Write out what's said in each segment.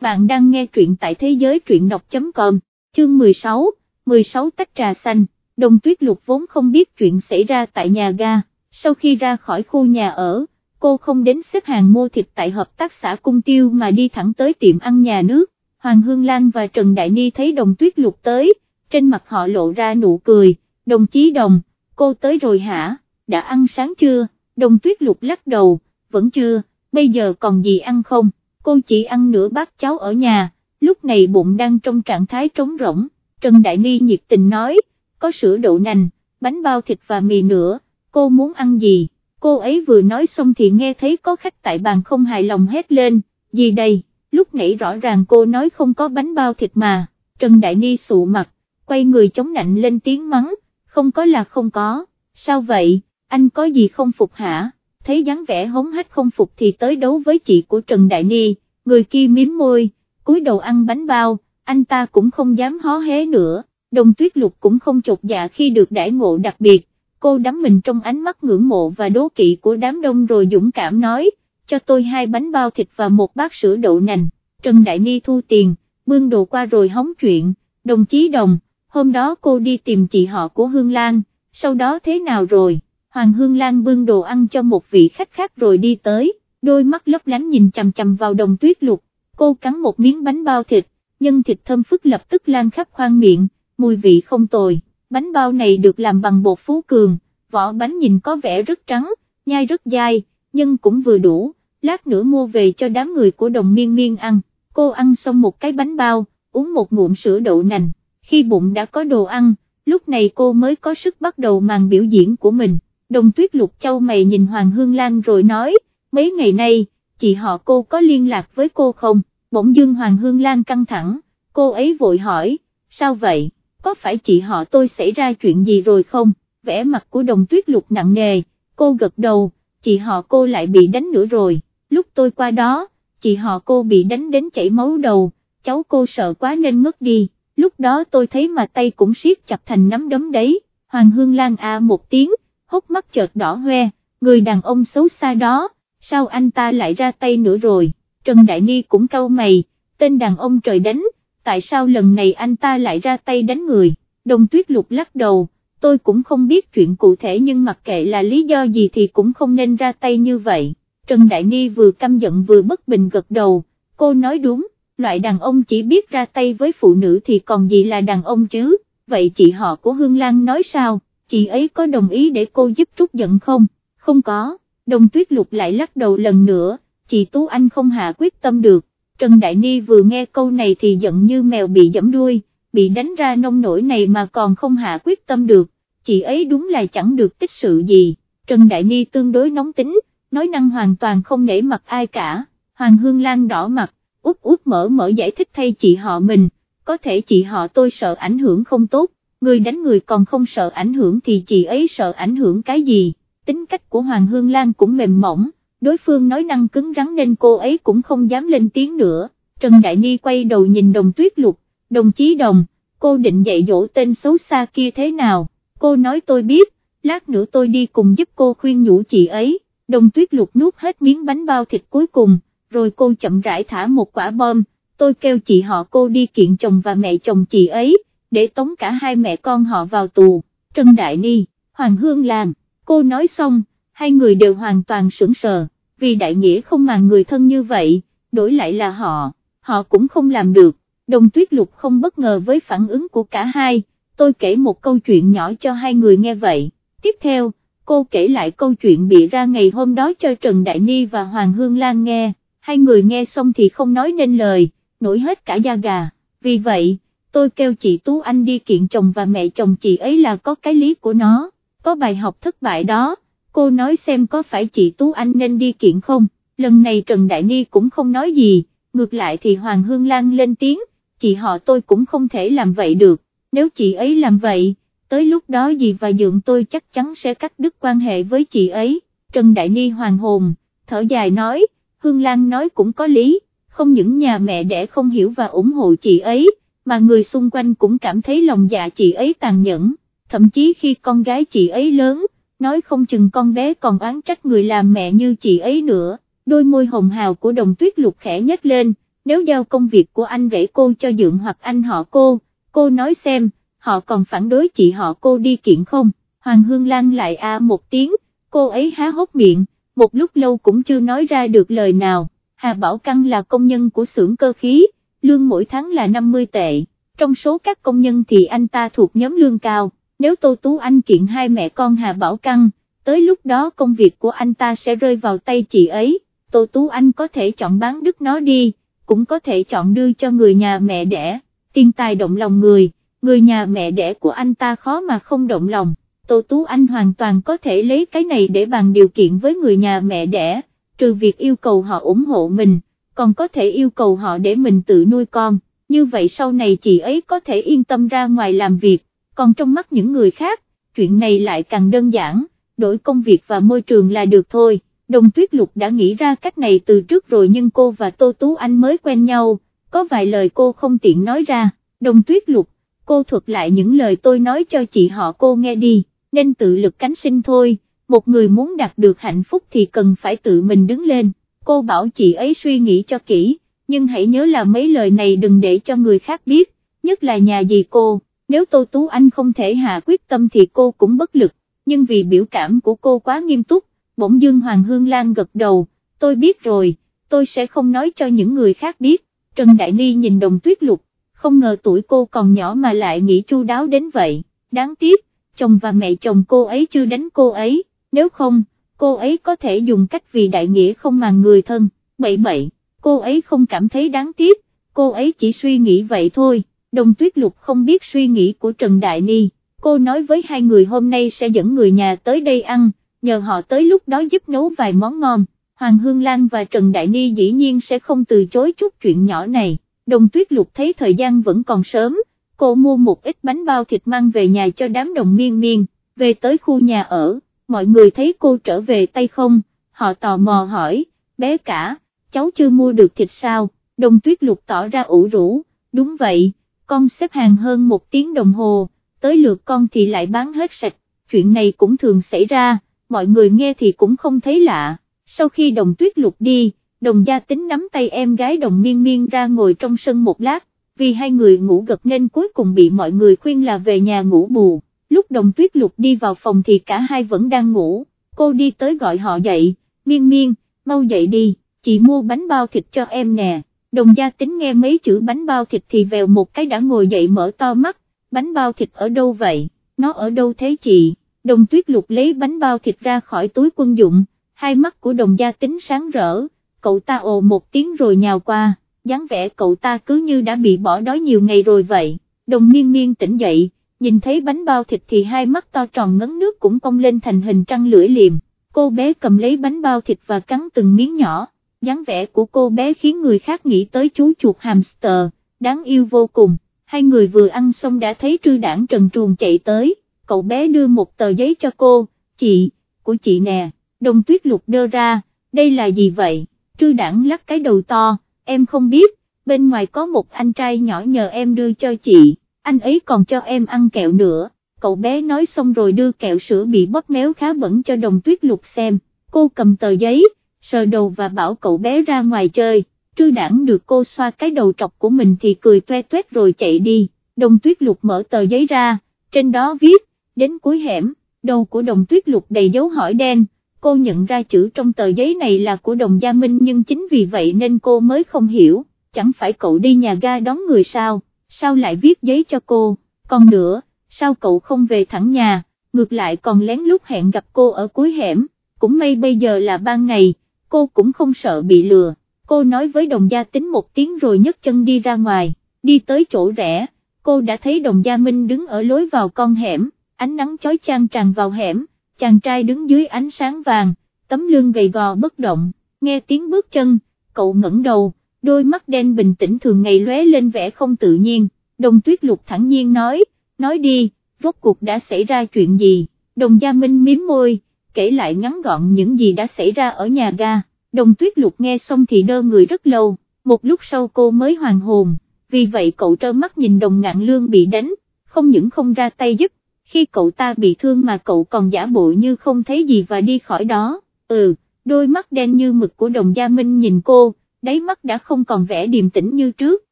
bạn đang nghe truyện tại thế giới truyện đọc.com, chương 16, 16 tách trà xanh, đồng tuyết lục vốn không biết chuyện xảy ra tại nhà ga, sau khi ra khỏi khu nhà ở, cô không đến xếp hàng mua thịt tại hợp tác xã cung tiêu mà đi thẳng tới tiệm ăn nhà nước, Hoàng Hương Lan và Trần Đại Ni thấy đồng tuyết lục tới, trên mặt họ lộ ra nụ cười, đồng chí đồng, cô tới rồi hả, đã ăn sáng chưa, đồng tuyết lục lắc đầu, vẫn chưa, bây giờ còn gì ăn không, cô chỉ ăn nửa bát cháo ở nhà, lúc này bụng đang trong trạng thái trống rỗng, Trần Đại Ni nhiệt tình nói, có sữa đậu nành, bánh bao thịt và mì nữa, cô muốn ăn gì, cô ấy vừa nói xong thì nghe thấy có khách tại bàn không hài lòng hét lên, gì đây, lúc nãy rõ ràng cô nói không có bánh bao thịt mà, Trần Đại Ni sụ mặt, quay người chống nạnh lên tiếng mắng, không có là không có, sao vậy, anh có gì không phục hả? thấy dáng vẻ hống hách không phục thì tới đấu với chị của Trần Đại Ni, người kia miếm môi, cúi đầu ăn bánh bao, anh ta cũng không dám hó hé nữa, đồng tuyết lục cũng không chột dạ khi được đãi ngộ đặc biệt, cô đắm mình trong ánh mắt ngưỡng mộ và đố kỵ của đám đông rồi dũng cảm nói, cho tôi hai bánh bao thịt và một bát sữa đậu nành, Trần Đại Ni thu tiền, bưng đồ qua rồi hóng chuyện, đồng chí đồng, hôm đó cô đi tìm chị họ của Hương Lan, sau đó thế nào rồi? Hoàng Hương Lan bưng đồ ăn cho một vị khách khác rồi đi tới, đôi mắt lấp lánh nhìn chằm chằm vào đồng tuyết lục, cô cắn một miếng bánh bao thịt, nhân thịt thơm phức lập tức lan khắp khoang miệng, mùi vị không tồi, bánh bao này được làm bằng bột phú cường, vỏ bánh nhìn có vẻ rất trắng, nhai rất dai, nhưng cũng vừa đủ, lát nữa mua về cho đám người của đồng miên miên ăn, cô ăn xong một cái bánh bao, uống một ngụm sữa đậu nành, khi bụng đã có đồ ăn, lúc này cô mới có sức bắt đầu màn biểu diễn của mình đồng tuyết lục châu mày nhìn Hoàng Hương Lan rồi nói, mấy ngày nay, chị họ cô có liên lạc với cô không, bỗng dưng Hoàng Hương Lan căng thẳng, cô ấy vội hỏi, sao vậy, có phải chị họ tôi xảy ra chuyện gì rồi không, vẻ mặt của đồng tuyết lục nặng nề, cô gật đầu, chị họ cô lại bị đánh nữa rồi, lúc tôi qua đó, chị họ cô bị đánh đến chảy máu đầu, cháu cô sợ quá nên ngất đi, lúc đó tôi thấy mà tay cũng siết chặt thành nắm đấm đấy, Hoàng Hương Lan a một tiếng, hốc mắt chợt đỏ hoe, người đàn ông xấu xa đó, sao anh ta lại ra tay nữa rồi, Trần Đại Ni cũng cau mày, tên đàn ông trời đánh, tại sao lần này anh ta lại ra tay đánh người, đồng tuyết lục lắc đầu, tôi cũng không biết chuyện cụ thể nhưng mặc kệ là lý do gì thì cũng không nên ra tay như vậy, Trần Đại Ni vừa căm giận vừa bất bình gật đầu, cô nói đúng, loại đàn ông chỉ biết ra tay với phụ nữ thì còn gì là đàn ông chứ, vậy chị họ của Hương Lan nói sao? chị ấy có đồng ý để cô giúp trút giận không, không có, đồng tuyết lục lại lắc đầu lần nữa, chị Tú Anh không hạ quyết tâm được, Trần Đại Ni vừa nghe câu này thì giận như mèo bị dẫm đuôi, bị đánh ra nông nổi này mà còn không hạ quyết tâm được, chị ấy đúng là chẳng được tích sự gì, Trần Đại Ni tương đối nóng tính, nói năng hoàn toàn không nể mặt ai cả, Hoàng Hương Lan đỏ mặt, út út mở mở giải thích thay chị họ mình, có thể chị họ tôi sợ ảnh hưởng không tốt, người đánh người còn không sợ ảnh hưởng thì chị ấy sợ ảnh hưởng cái gì, tính cách của Hoàng Hương Lan cũng mềm mỏng, đối phương nói năng cứng rắn nên cô ấy cũng không dám lên tiếng nữa, Trần Đại Ni quay đầu nhìn đồng tuyết lục, đồng chí đồng, cô định dạy dỗ tên xấu xa kia thế nào, cô nói tôi biết, lát nữa tôi đi cùng giúp cô khuyên nhủ chị ấy, đồng tuyết lục nuốt hết miếng bánh bao thịt cuối cùng, rồi cô chậm rãi thả một quả bom, tôi kêu chị họ cô đi kiện chồng và mẹ chồng chị ấy, để tống cả hai mẹ con họ vào tù, trần Đại Ni, Hoàng Hương Lan, cô nói xong, hai người đều hoàn toàn sững sờ, vì đại nghĩa không màng người thân như vậy, đổi lại là họ, họ cũng không làm được, đồng tuyết lục không bất ngờ với phản ứng của cả hai, tôi kể một câu chuyện nhỏ cho hai người nghe vậy, tiếp theo, cô kể lại câu chuyện bị ra ngày hôm đó cho Trần Đại Ni và Hoàng Hương Lan nghe, hai người nghe xong thì không nói nên lời, nổi hết cả da gà, vì vậy, tôi kêu chị Tú Anh đi kiện chồng và mẹ chồng chị ấy là có cái lý của nó, có bài học thất bại đó, cô nói xem có phải chị Tú Anh nên đi kiện không, lần này Trần Đại Ni cũng không nói gì, ngược lại thì Hoàng Hương Lan lên tiếng, chị họ tôi cũng không thể làm vậy được, nếu chị ấy làm vậy, tới lúc đó dì và dượng tôi chắc chắn sẽ cắt đứt quan hệ với chị ấy, Trần Đại Ni hoàng hồn, thở dài nói, Hương Lan nói cũng có lý, không những nhà mẹ đẻ không hiểu và ủng hộ chị ấy, mà người xung quanh cũng cảm thấy lòng dạ chị ấy tàn nhẫn, thậm chí khi con gái chị ấy lớn, nói không chừng con bé còn oán trách người làm mẹ như chị ấy nữa, đôi môi hồng hào của đồng tuyết lục khẽ nhếch lên, nếu giao công việc của anh rể cô cho dượng hoặc anh họ cô, cô nói xem, họ còn phản đối chị họ cô đi kiện không, Hoàng Hương Lan lại a một tiếng, cô ấy há hốc miệng, một lúc lâu cũng chưa nói ra được lời nào, Hà Bảo Căng là công nhân của xưởng cơ khí, lương mỗi tháng là 50 tệ, trong số các công nhân thì anh ta thuộc nhóm lương cao, nếu Tô Tú Anh kiện hai mẹ con Hà Bảo Căng, tới lúc đó công việc của anh ta sẽ rơi vào tay chị ấy, Tô Tú Anh có thể chọn bán đứt nó đi, cũng có thể chọn đưa cho người nhà mẹ đẻ, tiền tài động lòng người, người nhà mẹ đẻ của anh ta khó mà không động lòng, Tô Tú Anh hoàn toàn có thể lấy cái này để bàn điều kiện với người nhà mẹ đẻ, trừ việc yêu cầu họ ủng hộ mình, còn có thể yêu cầu họ để mình tự nuôi con, như vậy sau này chị ấy có thể yên tâm ra ngoài làm việc, còn trong mắt những người khác, chuyện này lại càng đơn giản, đổi công việc và môi trường là được thôi. Đồng Tuyết Lục đã nghĩ ra cách này từ trước rồi nhưng cô và Tô Tú Anh mới quen nhau, có vài lời cô không tiện nói ra, Đồng Tuyết Lục, cô thuật lại những lời tôi nói cho chị họ cô nghe đi, nên tự lực cánh sinh thôi, một người muốn đạt được hạnh phúc thì cần phải tự mình đứng lên, cô bảo chị ấy suy nghĩ cho kỹ, nhưng hãy nhớ là mấy lời này đừng để cho người khác biết, nhất là nhà dì cô, nếu Tô Tú Anh không thể hạ quyết tâm thì cô cũng bất lực, nhưng vì biểu cảm của cô quá nghiêm túc, bỗng dương Hoàng Hương Lan gật đầu, tôi biết rồi, tôi sẽ không nói cho những người khác biết, Trần Đại Ni nhìn đồng tuyết lục, không ngờ tuổi cô còn nhỏ mà lại nghĩ chu đáo đến vậy, đáng tiếc, chồng và mẹ chồng cô ấy chưa đánh cô ấy, nếu không, cô ấy có thể dùng cách vì đại nghĩa không màng người thân, bậy bậy, cô ấy không cảm thấy đáng tiếc, cô ấy chỉ suy nghĩ vậy thôi, đồng tuyết lục không biết suy nghĩ của Trần Đại Ni, cô nói với hai người hôm nay sẽ dẫn người nhà tới đây ăn, nhờ họ tới lúc đó giúp nấu vài món ngon, Hoàng Hương Lan và Trần Đại Ni dĩ nhiên sẽ không từ chối chút chuyện nhỏ này, đồng tuyết lục thấy thời gian vẫn còn sớm, cô mua một ít bánh bao thịt mang về nhà cho đám đồng miên miên, về tới khu nhà ở, mọi người thấy cô trở về tay không, họ tò mò hỏi, bé cả, cháu chưa mua được thịt sao, đồng tuyết lục tỏ ra ủ rũ, đúng vậy, con xếp hàng hơn một tiếng đồng hồ, tới lượt con thì lại bán hết sạch, chuyện này cũng thường xảy ra mọi người nghe thì cũng không thấy lạ, sau khi đồng tuyết lục đi, đồng gia tính nắm tay em gái đồng miên miên ra ngồi trong sân một lát, vì hai người ngủ gật nên cuối cùng bị mọi người khuyên là về nhà ngủ bù, lúc đồng tuyết lục đi vào phòng thì cả hai vẫn đang ngủ, cô đi tới gọi họ dậy, miên miên, mau dậy đi, chị mua bánh bao thịt cho em nè, đồng gia tính nghe mấy chữ bánh bao thịt thì vèo một cái đã ngồi dậy mở to mắt, bánh bao thịt ở đâu vậy, nó ở đâu thế chị? đồng tuyết lục lấy bánh bao thịt ra khỏi túi quân dụng, hai mắt của đồng gia tính sáng rỡ, cậu ta ồ một tiếng rồi nhào qua, dáng vẻ cậu ta cứ như đã bị bỏ đói nhiều ngày rồi vậy, đồng miên miên tỉnh dậy, nhìn thấy bánh bao thịt thì hai mắt to tròn ngấn nước cũng cong lên thành hình trăng lưỡi liềm, cô bé cầm lấy bánh bao thịt và cắn từng miếng nhỏ, dáng vẻ của cô bé khiến người khác nghĩ tới chú chuột hamster, đáng yêu vô cùng, hai người vừa ăn xong đã thấy trư đảng trần truồng chạy tới. Cậu bé đưa một tờ giấy cho cô, chị, của chị nè, đồng tuyết lục đưa ra, đây là gì vậy, trư đảng lắc cái đầu to, em không biết, bên ngoài có một anh trai nhỏ nhờ em đưa cho chị, anh ấy còn cho em ăn kẹo nữa, cậu bé nói xong rồi đưa kẹo sữa bị bóp méo khá bẩn cho đồng tuyết lục xem, cô cầm tờ giấy, sờ đầu và bảo cậu bé ra ngoài chơi, trư đảng được cô xoa cái đầu trọc của mình thì cười toe toét rồi chạy đi, đồng tuyết lục mở tờ giấy ra, trên đó viết, đến cuối hẻm, đầu của đồng tuyết lục đầy dấu hỏi đen, cô nhận ra chữ trong tờ giấy này là của đồng gia Minh nhưng chính vì vậy nên cô mới không hiểu, chẳng phải cậu đi nhà ga đón người sao, sao lại viết giấy cho cô, còn nữa, sao cậu không về thẳng nhà, ngược lại còn lén lút hẹn gặp cô ở cuối hẻm, cũng may bây giờ là ban ngày, cô cũng không sợ bị lừa, cô nói với đồng gia tính một tiếng rồi nhấc chân đi ra ngoài, đi tới chỗ rẽ, cô đã thấy đồng gia Minh đứng ở lối vào con hẻm, ánh nắng chói chang tràn vào hẻm, chàng trai đứng dưới ánh sáng vàng, tấm lưng gầy gò bất động, nghe tiếng bước chân, cậu ngẩng đầu, đôi mắt đen bình tĩnh thường ngày lóe lên vẻ không tự nhiên, đồng tuyết lục thẳng nhiên nói, nói đi, rốt cuộc đã xảy ra chuyện gì, đồng gia minh miếm môi, kể lại ngắn gọn những gì đã xảy ra ở nhà ga, đồng tuyết lục nghe xong thì đơ người rất lâu, một lúc sau cô mới hoàn hồn, vì vậy cậu trơ mắt nhìn đồng ngạn lương bị đánh, không những không ra tay giúp, khi cậu ta bị thương mà cậu còn giả bộ như không thấy gì và đi khỏi đó, ừ, đôi mắt đen như mực của đồng gia Minh nhìn cô, đáy mắt đã không còn vẻ điềm tĩnh như trước,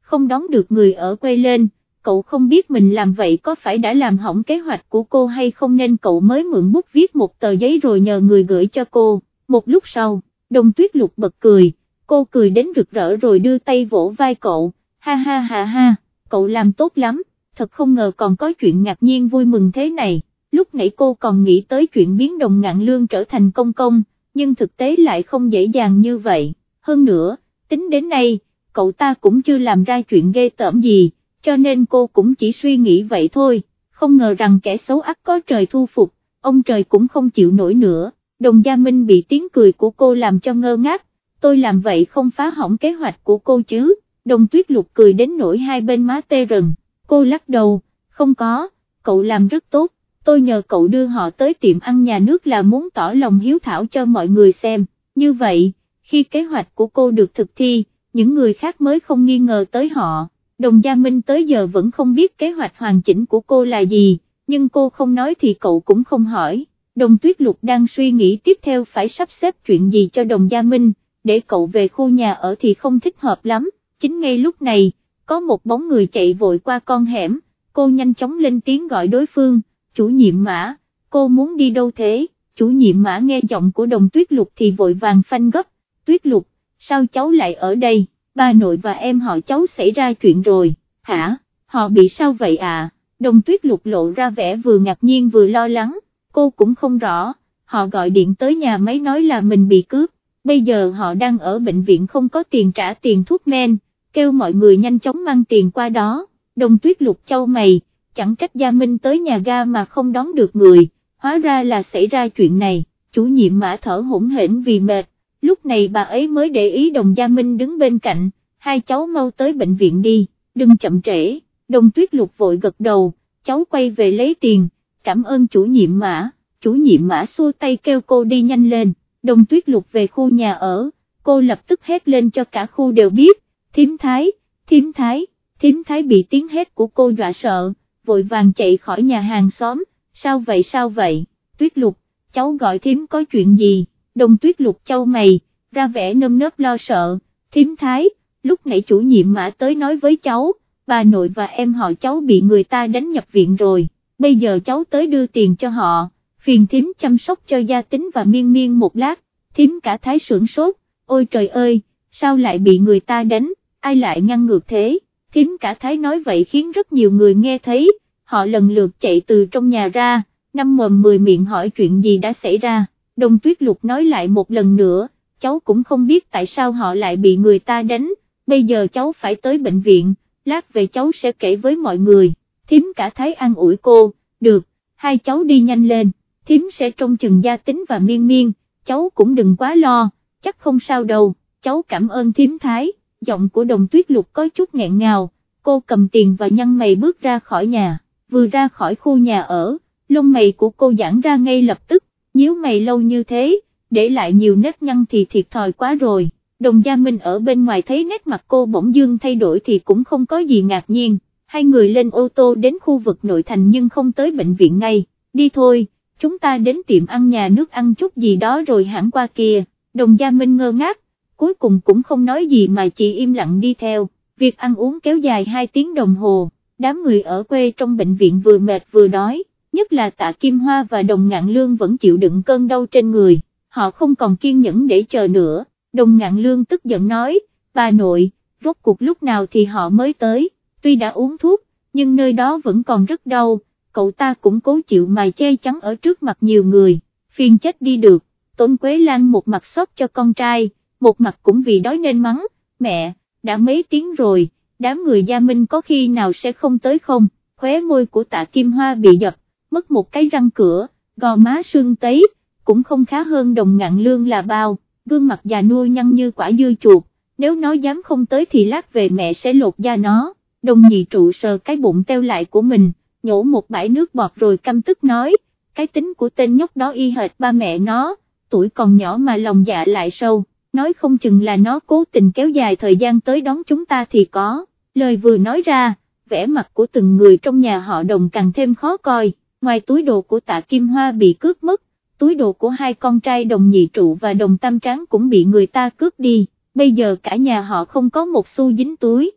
không đón được người ở quê lên, cậu không biết mình làm vậy có phải đã làm hỏng kế hoạch của cô hay không nên cậu mới mượn bút viết một tờ giấy rồi nhờ người gửi cho cô, một lúc sau, đồng tuyết lục bật cười, cô cười đến rực rỡ rồi đưa tay vỗ vai cậu, ha ha ha ha, cậu làm tốt lắm, thật không ngờ còn có chuyện ngạc nhiên vui mừng thế này, lúc nãy cô còn nghĩ tới chuyện biến đồng ngạn lương trở thành công công, nhưng thực tế lại không dễ dàng như vậy, hơn nữa, tính đến nay, cậu ta cũng chưa làm ra chuyện ghê tởm gì, cho nên cô cũng chỉ suy nghĩ vậy thôi, không ngờ rằng kẻ xấu ác có trời thu phục, ông trời cũng không chịu nổi nữa, đồng gia Minh bị tiếng cười của cô làm cho ngơ ngác, tôi làm vậy không phá hỏng kế hoạch của cô chứ, đồng tuyết lục cười đến nỗi hai bên má tê rần, cô lắc đầu, không có, cậu làm rất tốt, tôi nhờ cậu đưa họ tới tiệm ăn nhà nước là muốn tỏ lòng hiếu thảo cho mọi người xem, như vậy, khi kế hoạch của cô được thực thi, những người khác mới không nghi ngờ tới họ, đồng gia Minh tới giờ vẫn không biết kế hoạch hoàn chỉnh của cô là gì, nhưng cô không nói thì cậu cũng không hỏi, đồng tuyết lục đang suy nghĩ tiếp theo phải sắp xếp chuyện gì cho đồng gia Minh, để cậu về khu nhà ở thì không thích hợp lắm, chính ngay lúc này, có một bóng người chạy vội qua con hẻm, cô nhanh chóng lên tiếng gọi đối phương, chủ nhiệm mã, cô muốn đi đâu thế, chủ nhiệm mã nghe giọng của đồng tuyết lục thì vội vàng phanh gấp, tuyết lục, sao cháu lại ở đây, ba nội và em họ cháu xảy ra chuyện rồi, hả, họ bị sao vậy à, đồng tuyết lục lộ ra vẻ vừa ngạc nhiên vừa lo lắng, cô cũng không rõ, họ gọi điện tới nhà máy nói là mình bị cướp, bây giờ họ đang ở bệnh viện không có tiền trả tiền thuốc men, kêu mọi người nhanh chóng mang tiền qua đó, đồng tuyết lục châu mày, chẳng trách Gia Minh tới nhà ga mà không đón được người, hóa ra là xảy ra chuyện này, chủ nhiệm mã thở hỗn hển vì mệt, lúc này bà ấy mới để ý đồng Gia Minh đứng bên cạnh, hai cháu mau tới bệnh viện đi, đừng chậm trễ, đồng tuyết lục vội gật đầu, cháu quay về lấy tiền, cảm ơn chủ nhiệm mã, chủ nhiệm mã xua tay kêu cô đi nhanh lên, đồng tuyết lục về khu nhà ở, cô lập tức hét lên cho cả khu đều biết, thím thái, thím thái, thím thái bị tiếng hét của cô dọa sợ, vội vàng chạy khỏi nhà hàng xóm, sao vậy sao vậy, tuyết lục, cháu gọi thím có chuyện gì, đồng tuyết lục châu mày, ra vẻ nơm nớp lo sợ, thím thái, lúc nãy chủ nhiệm mã tới nói với cháu, bà nội và em họ cháu bị người ta đánh nhập viện rồi, bây giờ cháu tới đưa tiền cho họ, phiền thím chăm sóc cho gia tính và miên miên một lát, thím cả thái sưởng sốt, ôi trời ơi, sao lại bị người ta đánh, ai lại ngăn ngược thế, thím cả thái nói vậy khiến rất nhiều người nghe thấy, họ lần lượt chạy từ trong nhà ra, năm mồm mười miệng hỏi chuyện gì đã xảy ra, đồng tuyết lục nói lại một lần nữa, cháu cũng không biết tại sao họ lại bị người ta đánh, bây giờ cháu phải tới bệnh viện, lát về cháu sẽ kể với mọi người, thím cả thái an ủi cô, được, hai cháu đi nhanh lên, thím sẽ trông chừng gia tính và miên miên, cháu cũng đừng quá lo, chắc không sao đâu, cháu cảm ơn thím thái, giọng của đồng tuyết lục có chút nghẹn ngào, cô cầm tiền và nhăn mày bước ra khỏi nhà, vừa ra khỏi khu nhà ở, lông mày của cô giãn ra ngay lập tức, nhíu mày lâu như thế, để lại nhiều nếp nhăn thì thiệt thòi quá rồi, đồng gia Minh ở bên ngoài thấy nét mặt cô bỗng dưng thay đổi thì cũng không có gì ngạc nhiên, hai người lên ô tô đến khu vực nội thành nhưng không tới bệnh viện ngay, đi thôi, chúng ta đến tiệm ăn nhà nước ăn chút gì đó rồi hẳn qua kia, đồng gia Minh ngơ ngác, cuối cùng cũng không nói gì mà chỉ im lặng đi theo, việc ăn uống kéo dài 2 tiếng đồng hồ, đám người ở quê trong bệnh viện vừa mệt vừa đói, nhất là tạ Kim Hoa và đồng ngạn lương vẫn chịu đựng cơn đau trên người, họ không còn kiên nhẫn để chờ nữa, đồng ngạn lương tức giận nói, bà nội, rốt cuộc lúc nào thì họ mới tới, tuy đã uống thuốc, nhưng nơi đó vẫn còn rất đau, cậu ta cũng cố chịu mài che chắn ở trước mặt nhiều người, phiền chết đi được, Tôn Quế Lan một mặt xót cho con trai, một mặt cũng vì đói nên mắng, mẹ, đã mấy tiếng rồi, đám người gia minh có khi nào sẽ không tới không, khóe môi của tạ Kim Hoa bị dập, mất một cái răng cửa, gò má sưng tấy, cũng không khá hơn đồng ngạn lương là bao, gương mặt già nuôi nhăn như quả dưa chuột, nếu nó dám không tới thì lát về mẹ sẽ lột da nó, đồng nhị trụ sờ cái bụng teo lại của mình, nhổ một bãi nước bọt rồi căm tức nói, cái tính của tên nhóc đó y hệt ba mẹ nó, tuổi còn nhỏ mà lòng dạ lại sâu nói không chừng là nó cố tình kéo dài thời gian tới đón chúng ta thì có, lời vừa nói ra, vẻ mặt của từng người trong nhà họ đồng càng thêm khó coi, ngoài túi đồ của tạ Kim Hoa bị cướp mất, túi đồ của hai con trai đồng nhị trụ và đồng tam tráng cũng bị người ta cướp đi, bây giờ cả nhà họ không có một xu dính túi.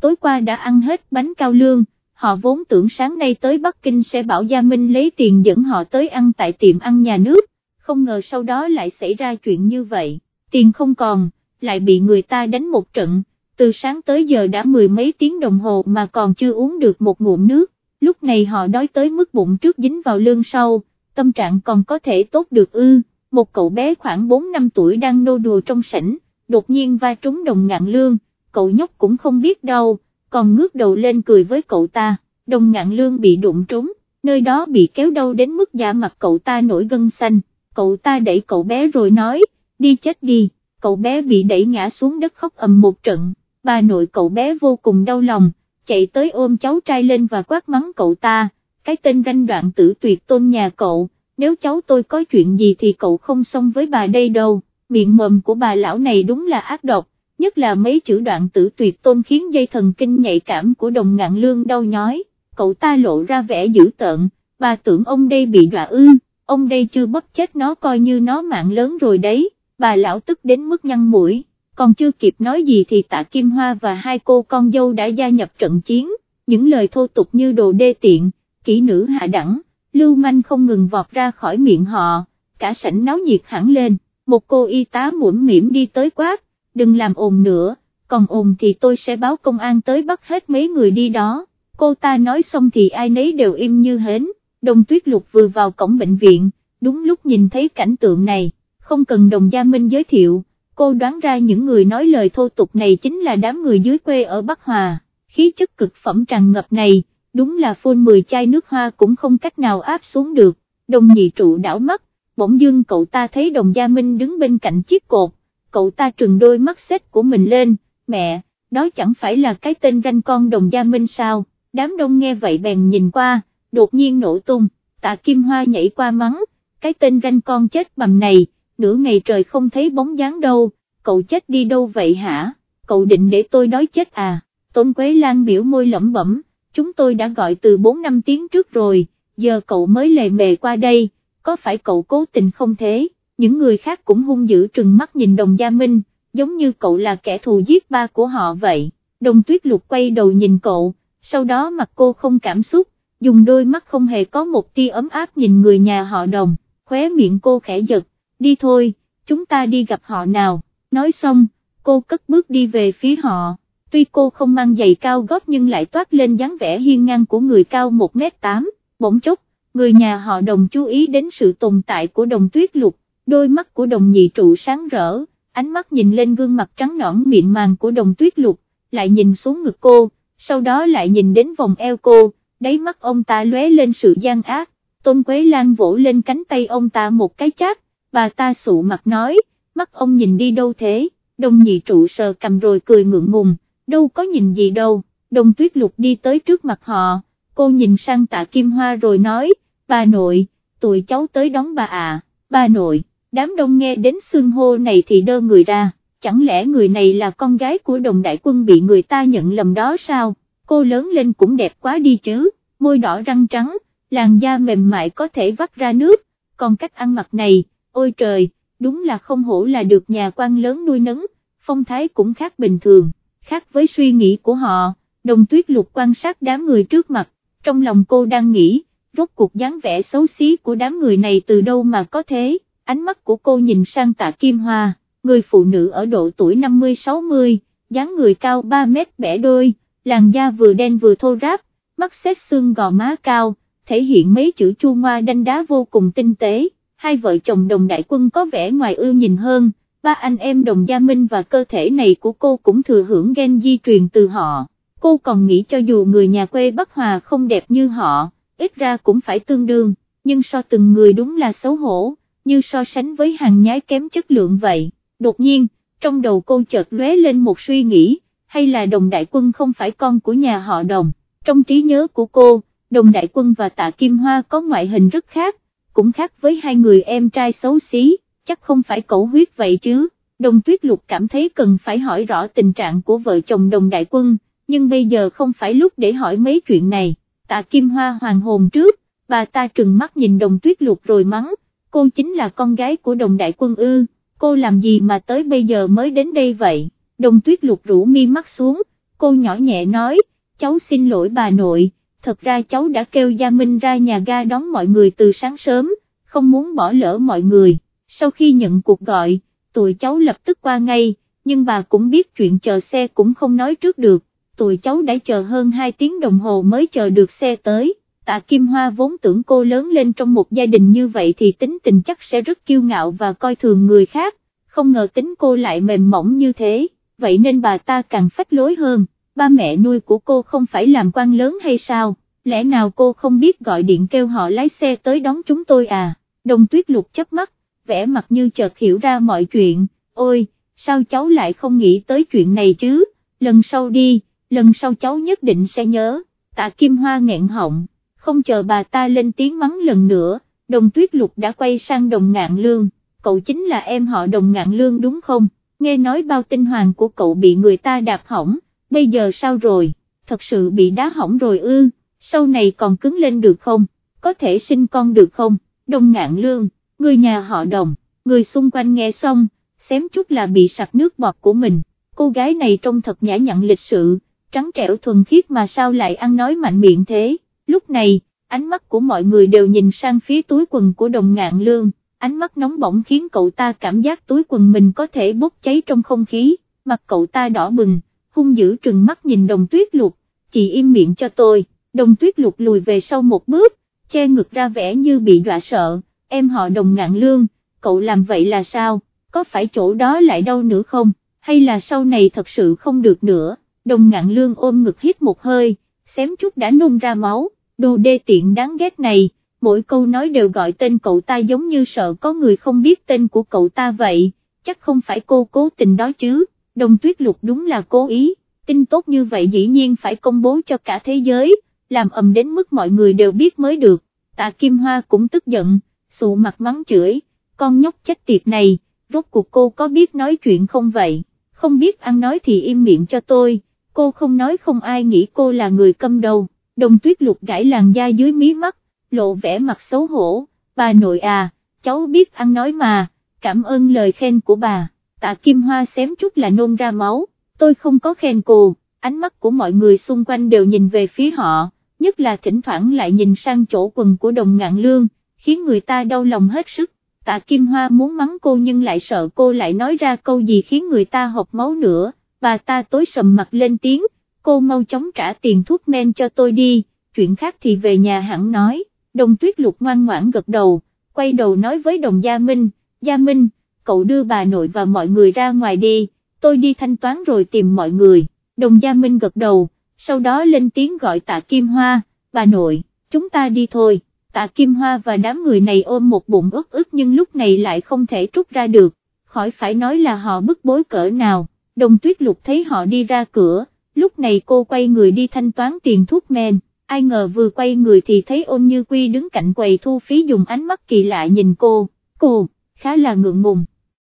Tối qua đã ăn hết bánh cao lương, họ vốn tưởng sáng nay tới Bắc Kinh sẽ bảo Gia Minh lấy tiền dẫn họ tới ăn tại tiệm ăn nhà nước, không ngờ sau đó lại xảy ra chuyện như vậy, tiền không còn, lại bị người ta đánh một trận, từ sáng tới giờ đã mười mấy tiếng đồng hồ mà còn chưa uống được một ngụm nước, lúc này họ đói tới mức bụng trước dính vào lương sau, tâm trạng còn có thể tốt được ư, một cậu bé khoảng 4 năm tuổi đang nô đùa trong sảnh, đột nhiên va trúng đồng ngạn lương, cậu nhóc cũng không biết đâu, còn ngước đầu lên cười với cậu ta, đồng ngạn lương bị đụng trúng, nơi đó bị kéo đau đến mức da mặt cậu ta nổi gân xanh, cậu ta đẩy cậu bé rồi nói, đi chết đi, cậu bé bị đẩy ngã xuống đất khóc ầm một trận, bà nội cậu bé vô cùng đau lòng, chạy tới ôm cháu trai lên và quát mắng cậu ta, cái tên ranh đoạn tử tuyệt tôn nhà cậu, nếu cháu tôi có chuyện gì thì cậu không xong với bà đây đâu, miệng mồm của bà lão này đúng là ác độc, nhất là mấy chữ đoạn tử tuyệt tôn khiến dây thần kinh nhạy cảm của đồng ngạn lương đau nhói, cậu ta lộ ra vẻ dữ tợn, bà tưởng ông đây bị đọa ư, ông đây chưa bóp chết nó coi như nó mạng lớn rồi đấy, bà lão tức đến mức nhăn mũi, còn chưa kịp nói gì thì tạ Kim Hoa và hai cô con dâu đã gia nhập trận chiến, những lời thô tục như đồ đê tiện, kỹ nữ hạ đẳng, lưu manh không ngừng vọt ra khỏi miệng họ, cả sảnh náo nhiệt hẳn lên, một cô y tá mũm mỉm đi tới quát, đừng làm ồn nữa, còn ồn thì tôi sẽ báo công an tới bắt hết mấy người đi đó, cô ta nói xong thì ai nấy đều im như hến, đồng tuyết lục vừa vào cổng bệnh viện, đúng lúc nhìn thấy cảnh tượng này, không cần đồng gia minh giới thiệu, cô đoán ra những người nói lời thô tục này chính là đám người dưới quê ở Bắc Hòa, khí chất cực phẩm tràn ngập này, đúng là phun 10 chai nước hoa cũng không cách nào áp xuống được, đồng nhị trụ đảo mắt, bỗng dưng cậu ta thấy đồng gia minh đứng bên cạnh chiếc cột, cậu ta trừng đôi mắt xếp của mình lên, mẹ, đó chẳng phải là cái tên ranh con đồng gia minh sao, đám đông nghe vậy bèn nhìn qua, đột nhiên nổ tung, tạ kim hoa nhảy qua mắng, cái tên ranh con chết bầm này, nửa ngày trời không thấy bóng dáng đâu, cậu chết đi đâu vậy hả, cậu định để tôi đói chết à, tôn quế lan biểu môi lẩm bẩm, chúng tôi đã gọi từ 4 năm tiếng trước rồi, giờ cậu mới lề mề qua đây, có phải cậu cố tình không thế, những người khác cũng hung dữ trừng mắt nhìn đồng gia minh, giống như cậu là kẻ thù giết ba của họ vậy, đồng tuyết lục quay đầu nhìn cậu, sau đó mặt cô không cảm xúc, dùng đôi mắt không hề có một tia ấm áp nhìn người nhà họ đồng, khóe miệng cô khẽ giật, đi thôi, chúng ta đi gặp họ nào, nói xong, cô cất bước đi về phía họ, tuy cô không mang giày cao gót nhưng lại toát lên dáng vẻ hiên ngang của người cao 1m8, bỗng chốc, người nhà họ đồng chú ý đến sự tồn tại của đồng tuyết lục, đôi mắt của đồng nhị trụ sáng rỡ, ánh mắt nhìn lên gương mặt trắng nõn miệng màng của đồng tuyết lục, lại nhìn xuống ngực cô, sau đó lại nhìn đến vòng eo cô, đáy mắt ông ta lóe lên sự gian ác, tôn quế lan vỗ lên cánh tay ông ta một cái chát, bà ta sụ mặt nói, mắt ông nhìn đi đâu thế, đồng nhị trụ sờ cầm rồi cười ngượng ngùng, đâu có nhìn gì đâu, đồng tuyết lục đi tới trước mặt họ, cô nhìn sang tạ kim hoa rồi nói, bà nội, tụi cháu tới đón bà à, bà nội, đám đông nghe đến xương hô này thì đơ người ra, chẳng lẽ người này là con gái của đồng đại quân bị người ta nhận lầm đó sao, cô lớn lên cũng đẹp quá đi chứ, môi đỏ răng trắng, làn da mềm mại có thể vắt ra nước, còn cách ăn mặc này, ôi trời, đúng là không hổ là được nhà quan lớn nuôi nấng, phong thái cũng khác bình thường, khác với suy nghĩ của họ, đồng tuyết lục quan sát đám người trước mặt, trong lòng cô đang nghĩ, rốt cuộc dáng vẻ xấu xí của đám người này từ đâu mà có thế, ánh mắt của cô nhìn sang tạ Kim Hoa, người phụ nữ ở độ tuổi 50-60, dáng người cao 3 mét bẻ đôi, làn da vừa đen vừa thô ráp, mắt xét xương gò má cao, thể hiện mấy chữ chu ngoa đanh đá vô cùng tinh tế, hai vợ chồng đồng đại quân có vẻ ngoài ưu nhìn hơn, ba anh em đồng gia minh và cơ thể này của cô cũng thừa hưởng gen di truyền từ họ, cô còn nghĩ cho dù người nhà quê Bắc Hòa không đẹp như họ, ít ra cũng phải tương đương, nhưng so từng người đúng là xấu hổ, như so sánh với hàng nhái kém chất lượng vậy, đột nhiên, trong đầu cô chợt lóe lên một suy nghĩ, hay là đồng đại quân không phải con của nhà họ đồng, trong trí nhớ của cô, đồng đại quân và tạ Kim Hoa có ngoại hình rất khác, cũng khác với hai người em trai xấu xí, chắc không phải cẩu huyết vậy chứ, đồng tuyết lục cảm thấy cần phải hỏi rõ tình trạng của vợ chồng đồng đại quân, nhưng bây giờ không phải lúc để hỏi mấy chuyện này, tạ Kim Hoa hoàng hồn trước, bà ta trừng mắt nhìn đồng tuyết lục rồi mắng, cô chính là con gái của đồng đại quân ư, cô làm gì mà tới bây giờ mới đến đây vậy, đồng tuyết lục rủ mi mắt xuống, cô nhỏ nhẹ nói, cháu xin lỗi bà nội, thật ra cháu đã kêu Gia Minh ra nhà ga đón mọi người từ sáng sớm, không muốn bỏ lỡ mọi người, sau khi nhận cuộc gọi, tụi cháu lập tức qua ngay, nhưng bà cũng biết chuyện chờ xe cũng không nói trước được, tụi cháu đã chờ hơn 2 tiếng đồng hồ mới chờ được xe tới. Tạ Kim Hoa vốn tưởng cô lớn lên trong một gia đình như vậy thì tính tình chắc sẽ rất kiêu ngạo và coi thường người khác, không ngờ tính cô lại mềm mỏng như thế, vậy nên bà ta càng phách lối hơn, ba mẹ nuôi của cô không phải làm quan lớn hay sao, lẽ nào cô không biết gọi điện kêu họ lái xe tới đón chúng tôi à, đồng tuyết lục chấp mắt, vẻ mặt như chợt hiểu ra mọi chuyện, ôi, sao cháu lại không nghĩ tới chuyện này chứ, lần sau đi, lần sau cháu nhất định sẽ nhớ, tạ Kim Hoa nghẹn họng không chờ bà ta lên tiếng mắng lần nữa, đồng tuyết lục đã quay sang đồng ngạn lương, cậu chính là em họ đồng ngạn lương đúng không, nghe nói bao tinh hoàng của cậu bị người ta đạp hỏng, bây giờ sao rồi, thật sự bị đá hỏng rồi ư, sau này còn cứng lên được không, có thể sinh con được không, đồng ngạn lương, người nhà họ đồng, người xung quanh nghe xong, xém chút là bị sặc nước bọt của mình, cô gái này trông thật nhã nhặn lịch sự, trắng trẻo thuần khiết mà sao lại ăn nói mạnh miệng thế. Lúc này, ánh mắt của mọi người đều nhìn sang phía túi quần của đồng ngạn lương, ánh mắt nóng bỏng khiến cậu ta cảm giác túi quần mình có thể bốc cháy trong không khí, mặt cậu ta đỏ bừng, hung dữ trừng mắt nhìn đồng tuyết lục, chị im miệng cho tôi, đồng tuyết lục lùi về sau một bước, che ngực ra vẻ như bị dọa sợ, em họ đồng ngạn lương, cậu làm vậy là sao, có phải chỗ đó lại đâu nữa không, hay là sau này thật sự không được nữa, đồng ngạn lương ôm ngực hít một hơi, xém chút đã nôn ra máu. Đồ đê tiện đáng ghét này, mỗi câu nói đều gọi tên cậu ta giống như sợ có người không biết tên của cậu ta vậy, chắc không phải cô cố tình đó chứ, đồng tuyết lục đúng là cố ý, tin tốt như vậy dĩ nhiên phải công bố cho cả thế giới, làm ầm đến mức mọi người đều biết mới được, tạ Kim Hoa cũng tức giận, sụ mặt mắng chửi, con nhóc chết tiệt này, rốt cuộc cô có biết nói chuyện không vậy, không biết ăn nói thì im miệng cho tôi, cô không nói không ai nghĩ cô là người câm đầu. Đồng tuyết lục gãi làn da dưới mí mắt, lộ vẻ mặt xấu hổ, bà nội à, cháu biết ăn nói mà, cảm ơn lời khen của bà, tạ Kim Hoa xém chút là nôn ra máu, tôi không có khen cô, ánh mắt của mọi người xung quanh đều nhìn về phía họ, nhất là thỉnh thoảng lại nhìn sang chỗ quần của đồng ngạn lương, khiến người ta đau lòng hết sức. Tạ Kim Hoa muốn mắng cô nhưng lại sợ cô lại nói ra câu gì khiến người ta hộc máu nữa, bà ta tối sầm mặt lên tiếng, cô mau chóng trả tiền thuốc men cho tôi đi, chuyện khác thì về nhà hẳn nói, đồng tuyết lục ngoan ngoãn gật đầu, quay đầu nói với đồng Gia Minh, Gia Minh, cậu đưa bà nội và mọi người ra ngoài đi, tôi đi thanh toán rồi tìm mọi người, đồng Gia Minh gật đầu, sau đó lên tiếng gọi tạ Kim Hoa, bà nội, chúng ta đi thôi, tạ Kim Hoa và đám người này ôm một bụng ức ức nhưng lúc này lại không thể trút ra được, khỏi phải nói là họ bức bối cỡ nào, đồng tuyết lục thấy họ đi ra cửa, lúc này cô quay người đi thanh toán tiền thuốc men, ai ngờ vừa quay người thì thấy ôn như quy đứng cạnh quầy thu phí dùng ánh mắt kỳ lạ nhìn cô, cô, khá là ngượng ngùng,